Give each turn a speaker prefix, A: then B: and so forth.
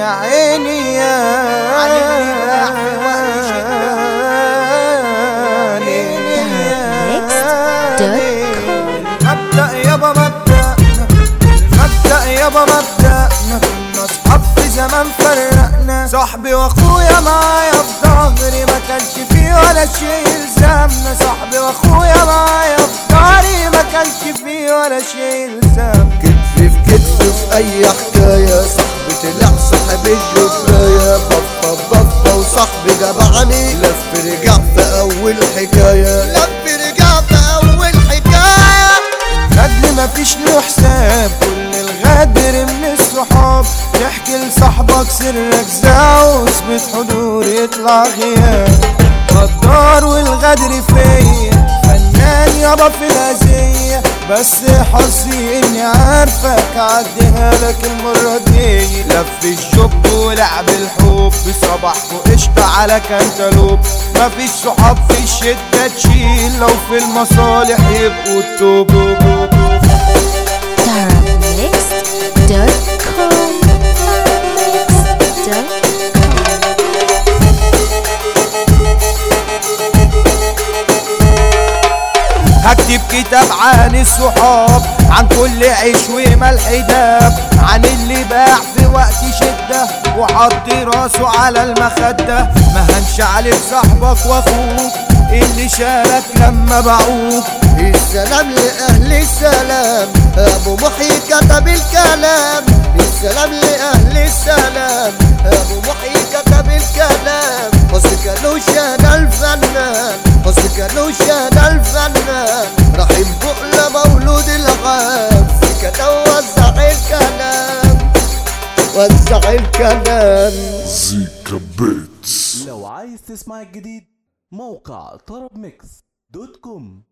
A: عيني يابا يابا كنا في زمان فرقنا صاحبي واخويا معايا في ظهري ما كانش فيه ولا شيء يلزمنا صاحبي واخويا معايا ولا شيء يلزمنا
B: كتف في كتف في أي حكاية صاحبي طلع صاحب الجباية بفة بفة وصاحبي جبعني لف رجع في أول حكاية. لف رجع في أول حكاية.
A: غدر مفيش له حساب. كل الغدر من الصحاب. تحكي لصاحبك سرك زعو اثبت حضور يطلع غياب. غدار والغدر فيا فنان يابا في الأذية. بس حظي اني عارفك عديها لك دي. لف الجب ولعب الحب صباحكوا قشطة على كنتالوب مفيش صحاب في الشدة تشيل لو في المصالح يبقوا التوب. هكتب كتاب عن الصحاب عن كل عيش وملح داب عن اللي باع في وقت شدة وحط راسه على المخدة. ما هنش عليك صاحبك وأخوك اللي شالك لما باعوك
B: السلام لأهل السلام أبو محي كتب الكلام. السلام لأهل السلام أبو محي كتب الكلام. أنا الفنان حسكنوش أنا الفنان رحيم بقلة مولود الغاب كده وزع الكلام. وزع الكلام.
C: زيكا بيتس.
D: لو عايز تسمع الجديد موقع طرب ميكس dot com.